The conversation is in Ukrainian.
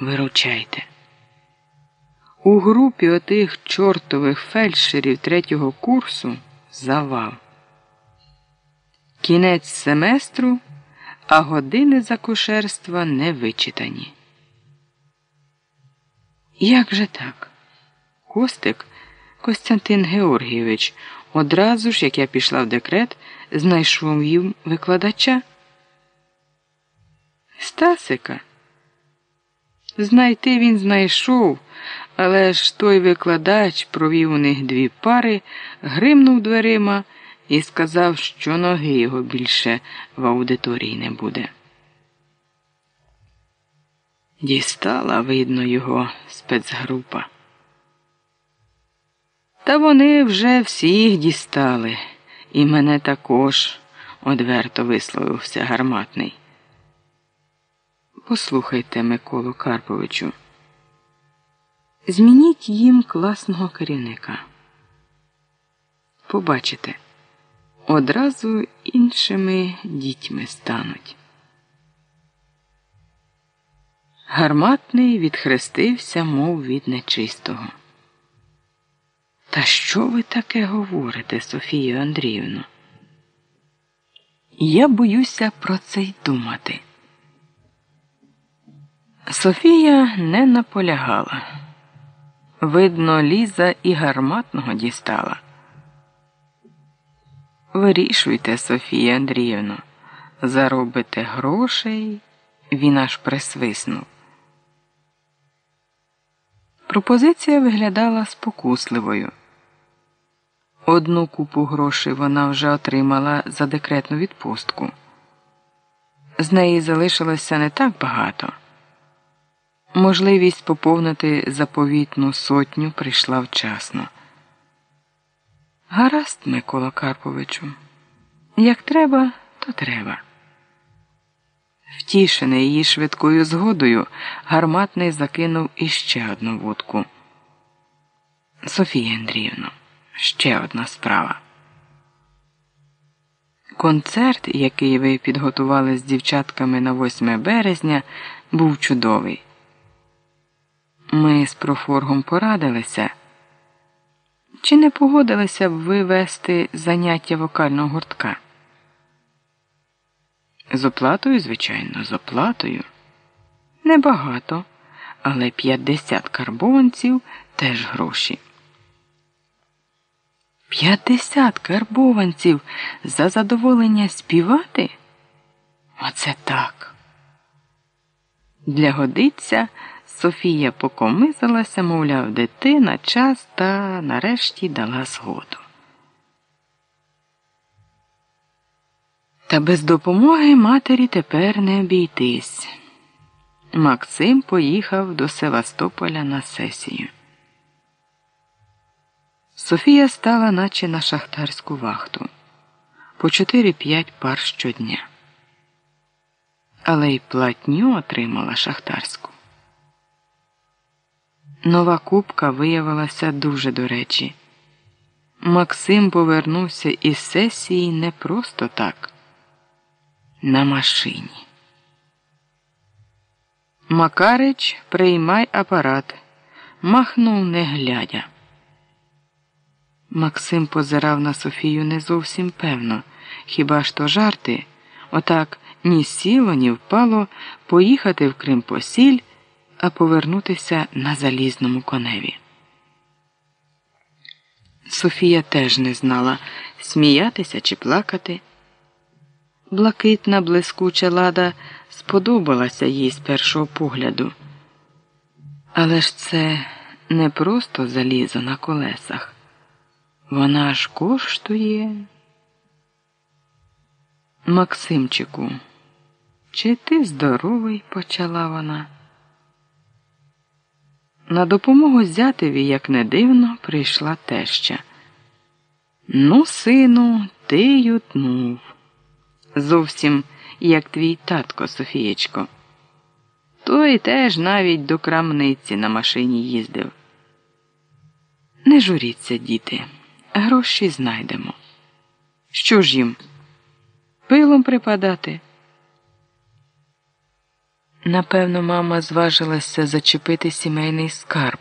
Виручайте. У групі отих чортових фельдшерів третього курсу завал. Кінець семестру, а години за кушерства не вичитані. Як же так? Костик Костянтин Георгійович одразу ж, як я пішла в декрет, знайшов їм викладача. Стасика. Знайти він знайшов, але ж той викладач провів у них дві пари, гримнув дверима і сказав, що ноги його більше в аудиторії не буде. Дістала, видно, його спецгрупа. Та вони вже всіх дістали, і мене також одверто висловився гарматний. Послухайте, Миколу Карповичу. Змініть їм класного керівника. Побачите, одразу іншими дітьми стануть. Гарматний відхрестився, мов від нечистого. Та що ви таке говорите, Софію Андріївну? Я боюся про це й думати. Софія не наполягала. Видно, Ліза і гарматного дістала. Вирішуйте, Софія Андріївна, заробите грошей, він аж присвиснув. Пропозиція виглядала спокусливою. Одну купу грошей вона вже отримала за декретну відпустку. З неї залишилося не так багато. Можливість поповнити заповітну сотню прийшла вчасно. Гаразд, Микола Карповичу, як треба, то треба. Втішений її швидкою згодою, гарматний закинув іще одну вудку. Софія Андріївна, ще одна справа. Концерт, який ви підготували з дівчатками на 8 березня, був чудовий. Ми з профоргом порадилися. Чи не погодилися б ви вести заняття вокального гуртка? З оплатою, звичайно, з оплатою. Небагато, але 50 карбованців теж гроші. 50 карбованців за задоволення співати? Оце так. Для годиться Софія покомизалася, мовляв, дитина, час та нарешті дала згоду. Та без допомоги матері тепер не обійтись. Максим поїхав до Севастополя на сесію. Софія стала наче на шахтарську вахту по 4-5 пар щодня. Але й платню отримала шахтарську. Нова кубка виявилася дуже до речі. Максим повернувся із сесії не просто так на машині. Макарич, приймай апарат, махнув не глядя. Максим позирав на Софію не зовсім певно, хіба ж то жарти, отак ні сіло, ні впало поїхати в Крим посіль, а повернутися на залізному коневі. Софія теж не знала, сміятися чи плакати блакитна блискуча лада сподобалася їй з першого погляду. Але ж це не просто залізо на колесах. Вона ж коштує. Максимчику, чи ти здоровий? почала вона. На допомогу зятеві, як не дивно, прийшла теща. Ну, сину, ти ютнув зовсім як твій татко Софієчко. Той теж навіть до крамниці на машині їздив. Не журіться, діти, гроші знайдемо. Що ж їм? Пилом припадати? Напевно, мама зважилася зачепити сімейний скарб.